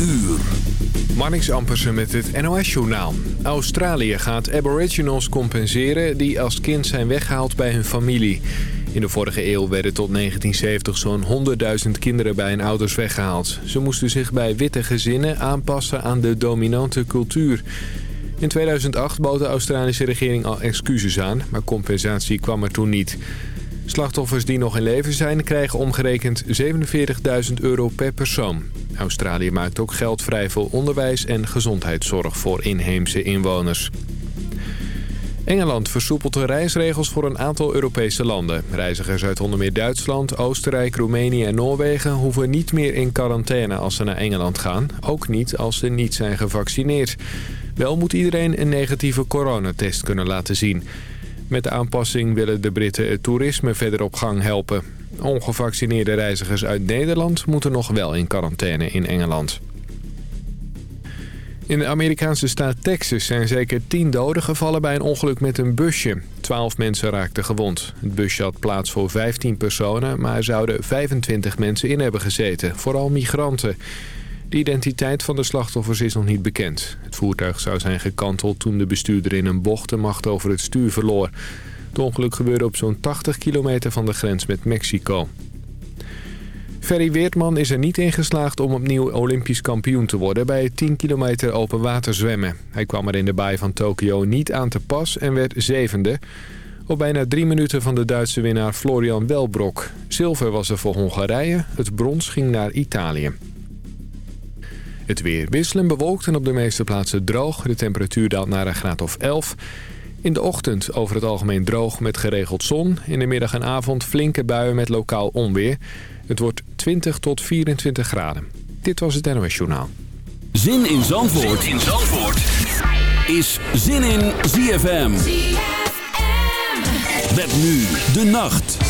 uur. Ampersen met het NOS-journaal. Australië gaat aboriginals compenseren die als kind zijn weggehaald bij hun familie. In de vorige eeuw werden tot 1970 zo'n 100.000 kinderen bij hun ouders weggehaald. Ze moesten zich bij witte gezinnen aanpassen aan de dominante cultuur. In 2008 bood de Australische regering al excuses aan, maar compensatie kwam er toen niet. Slachtoffers die nog in leven zijn krijgen omgerekend 47.000 euro per persoon. Australië maakt ook geld vrij voor onderwijs en gezondheidszorg voor inheemse inwoners. Engeland versoepelt de reisregels voor een aantal Europese landen. Reizigers uit onder meer Duitsland, Oostenrijk, Roemenië en Noorwegen... hoeven niet meer in quarantaine als ze naar Engeland gaan. Ook niet als ze niet zijn gevaccineerd. Wel moet iedereen een negatieve coronatest kunnen laten zien. Met de aanpassing willen de Britten het toerisme verder op gang helpen. Ongevaccineerde reizigers uit Nederland moeten nog wel in quarantaine in Engeland. In de Amerikaanse staat Texas zijn zeker 10 doden gevallen bij een ongeluk met een busje. 12 mensen raakten gewond. Het busje had plaats voor 15 personen, maar er zouden 25 mensen in hebben gezeten. Vooral migranten. De identiteit van de slachtoffers is nog niet bekend. Het voertuig zou zijn gekanteld toen de bestuurder in een bocht de macht over het stuur verloor. Het ongeluk gebeurde op zo'n 80 kilometer van de grens met Mexico. Ferry Weertman is er niet in geslaagd om opnieuw olympisch kampioen te worden... bij het 10 kilometer open water zwemmen. Hij kwam er in de baai van Tokio niet aan te pas en werd zevende. Op bijna drie minuten van de Duitse winnaar Florian Welbrok. Zilver was er voor Hongarije, het brons ging naar Italië. Het weer wisselen bewolkt en op de meeste plaatsen droog. De temperatuur daalt naar een graad of 11. In de ochtend over het algemeen droog met geregeld zon. In de middag en avond flinke buien met lokaal onweer. Het wordt 20 tot 24 graden. Dit was het NOS Journaal. Zin in Zandvoort, zin in Zandvoort. is Zin in ZFM. ZFM. Met nu de nacht.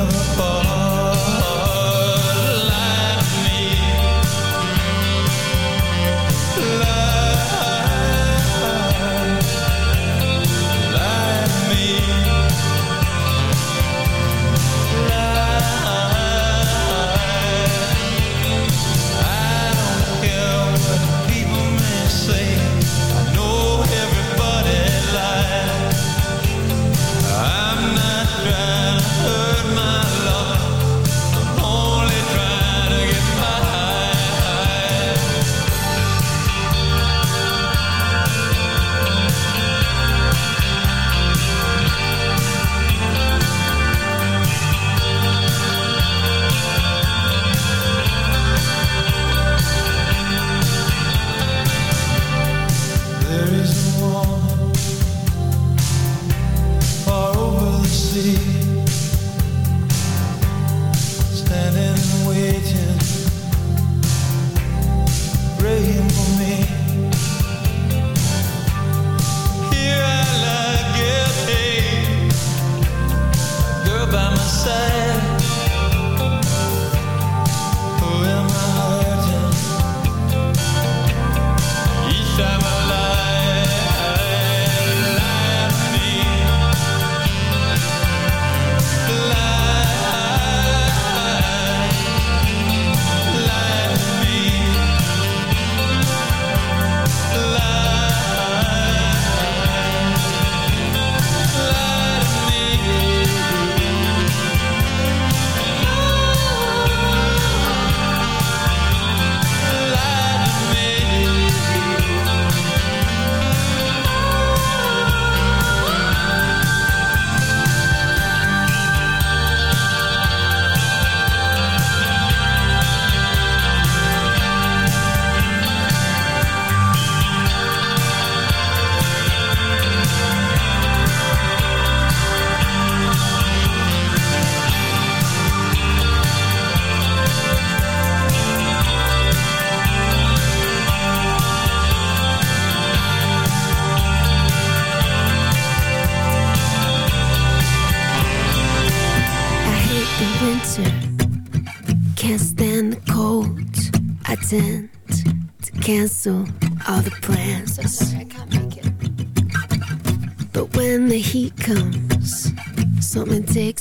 never fall.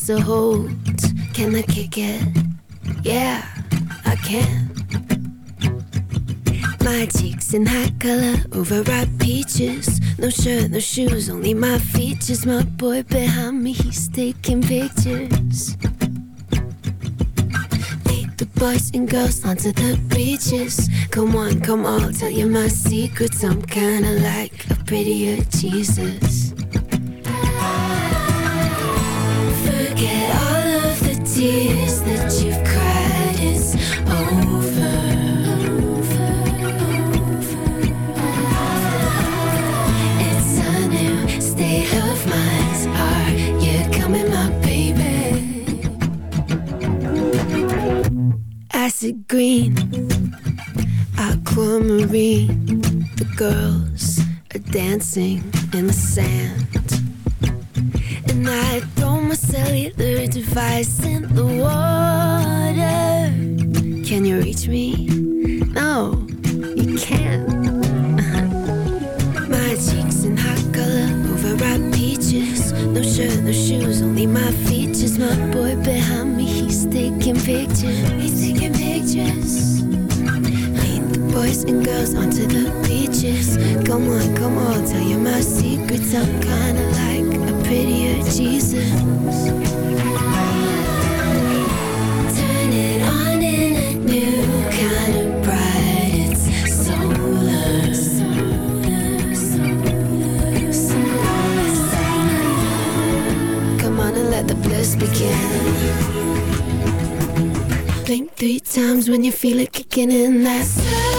A hold. Can I kick it? Yeah, I can. My cheeks in high color, overripe peaches. No shirt, no shoes, only my features. My boy behind me, he's taking pictures. Lead the boys and girls onto the beaches. Come on, come on, tell you my secrets. I'm kinda like a prettier Jesus. Tears that you've cried is over. It's a new state of mind. Are you coming, my baby? Acid green, aquamarine. The girls are dancing in the sand night. Throw my cellular device in the water. Can you reach me? No, you can't. My cheeks in hot color Overripe peaches. No shirt, no shoes Only my features. My boy behind me He's taking pictures. He's taking pictures. Boys and girls onto the beaches. Come on, come on, tell you my secrets. I'm kinda like prettier Jesus. Turn it on in a new kind of bright. It's solar. Come on and let the bliss begin. Blink three times when you feel it kicking in. That's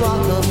rock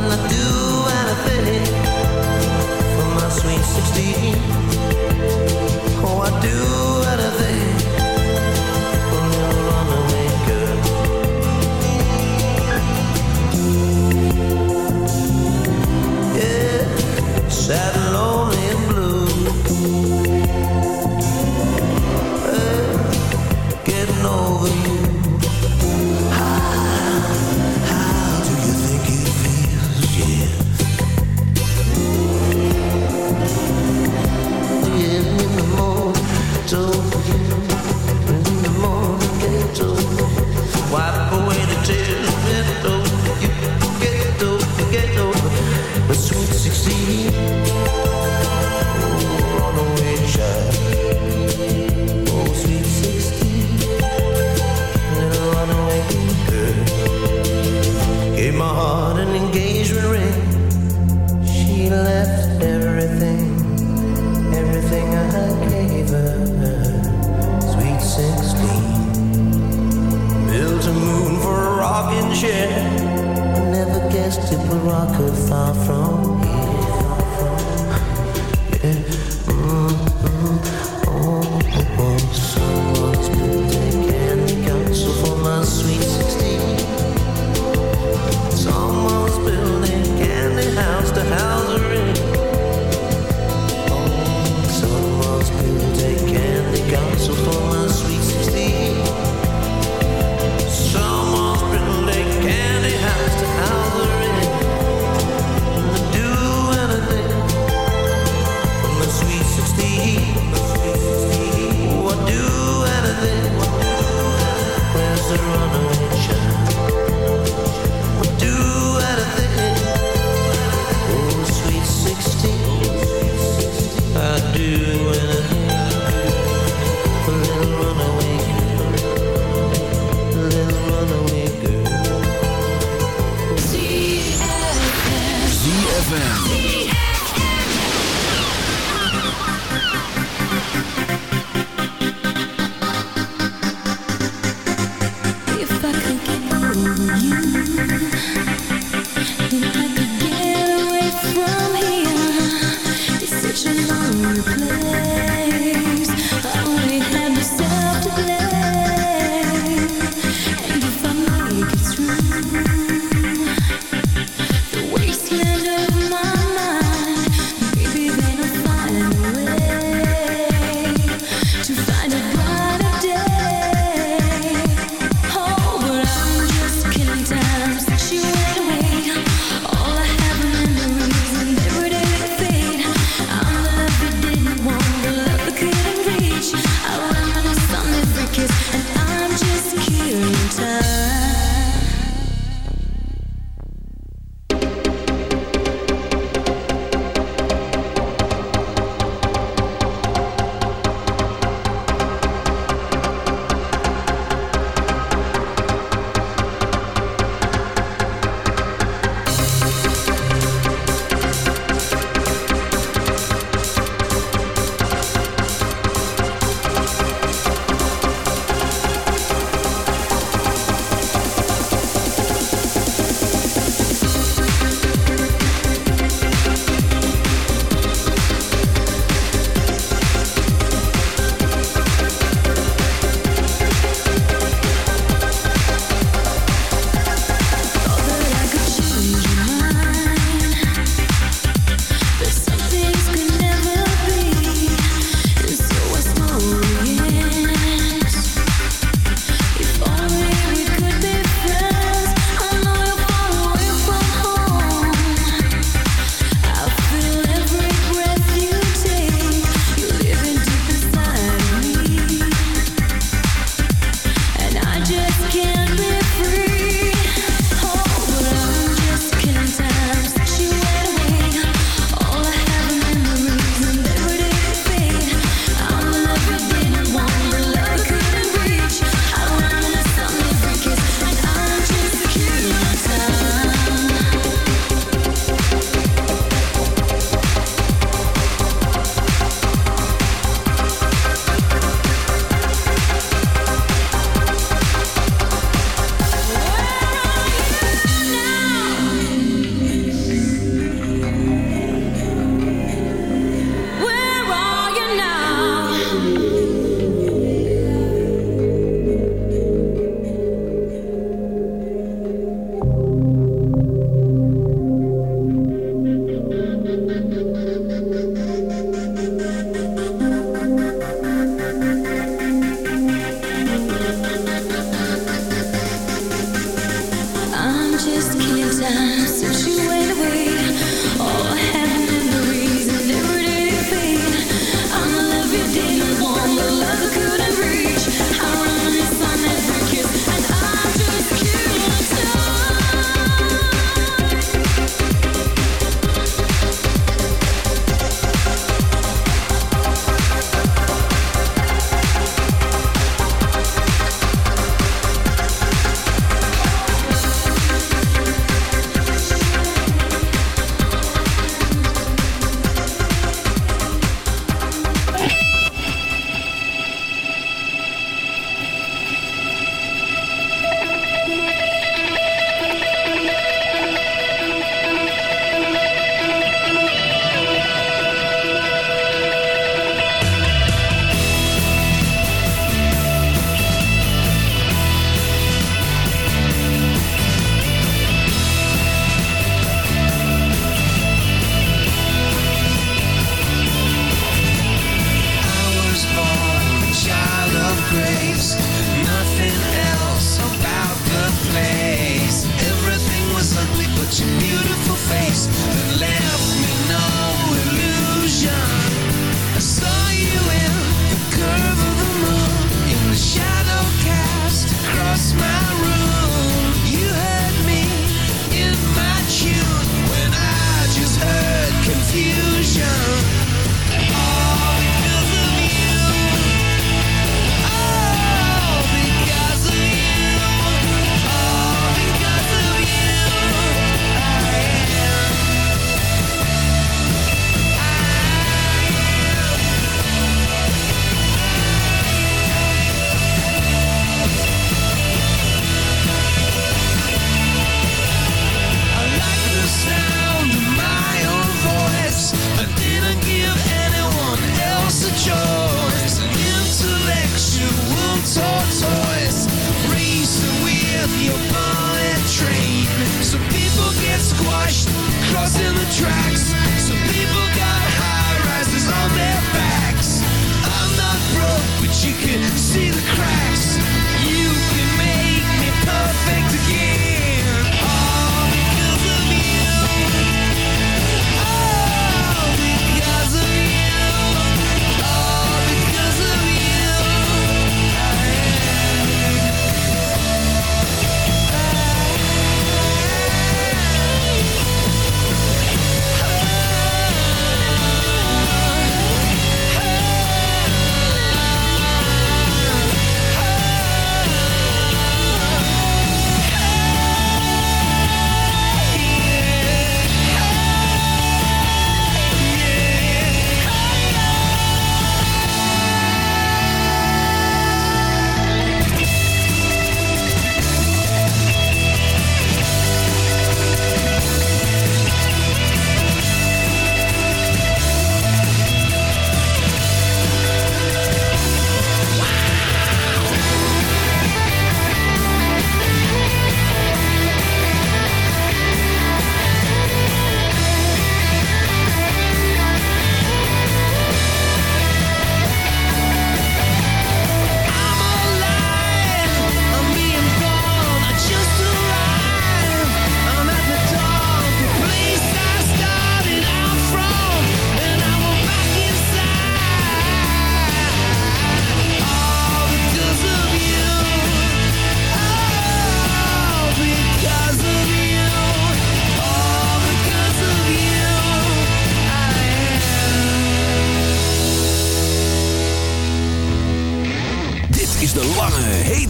gonna do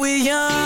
We see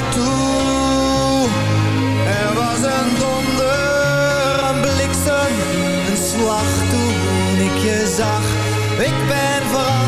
Ik ben veranderd,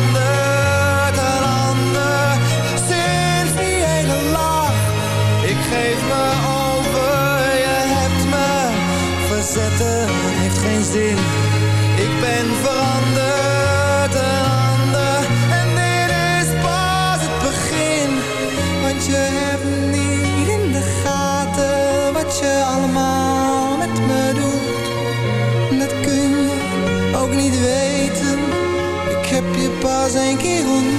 je pas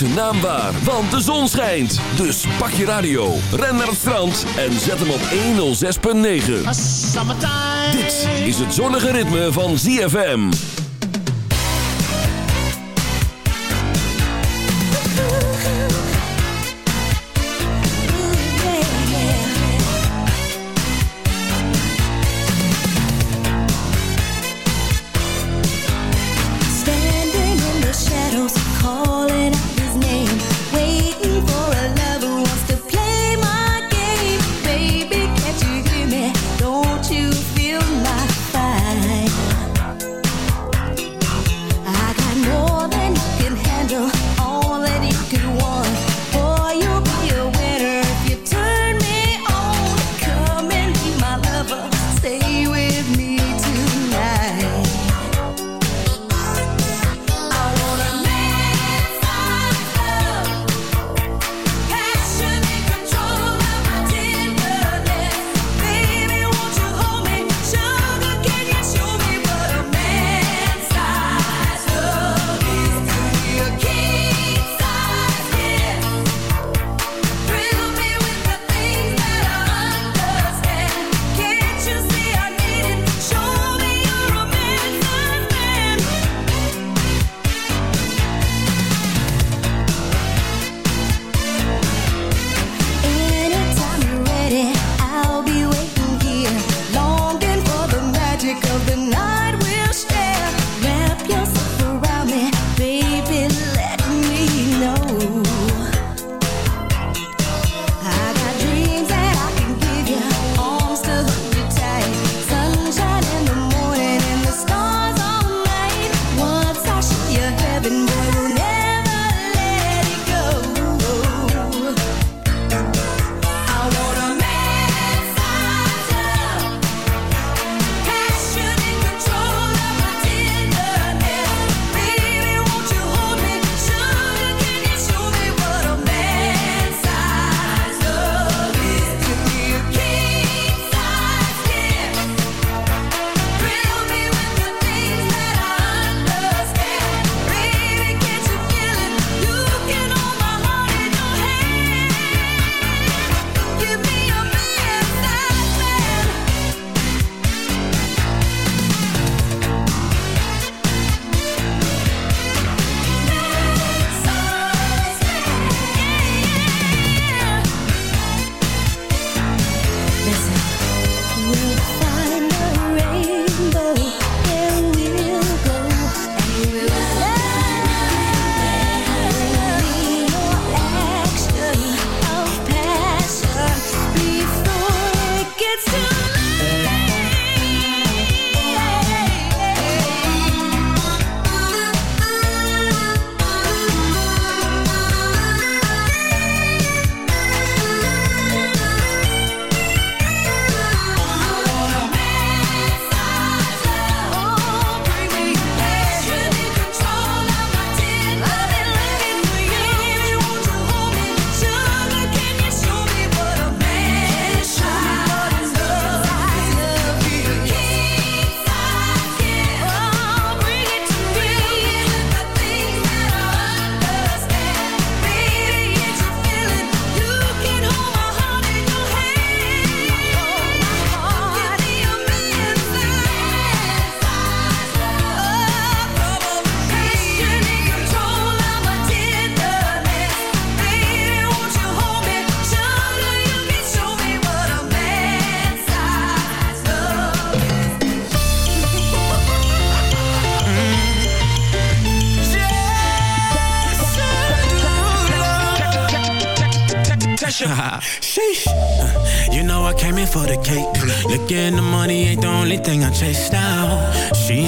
zijn naam waar, want de zon schijnt. Dus pak je radio, ren naar het strand en zet hem op 106.9. Dit is het zonnige ritme van ZFM.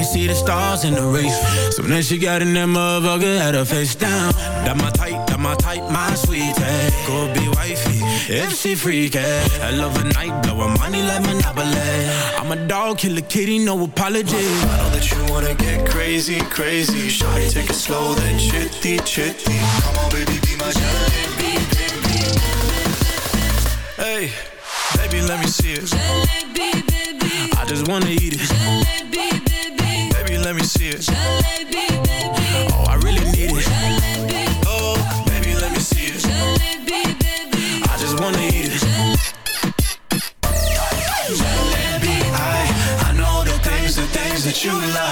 you see the stars in the race. So then she got in that motherfucker, had her face down. That my type, that my type, my sweetie. Go be wifey, if she freaky. Hell of a night, blowin' money like Monopoly. I'm a dog, killer kitty, no apology. I know that you wanna get crazy, crazy. Shawty, take it slow, then chitty, chitty. Come on, baby, be my jalebi, baby. Hey, baby, let me see it. Jalebi, baby. I just wanna eat it. Jalebi, baby let me see it. Oh, I really need it. Oh, baby, let me see it. I just wanna eat it. Jalebi, I, I know the things, the things that you love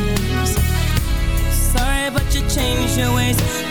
Changed your ways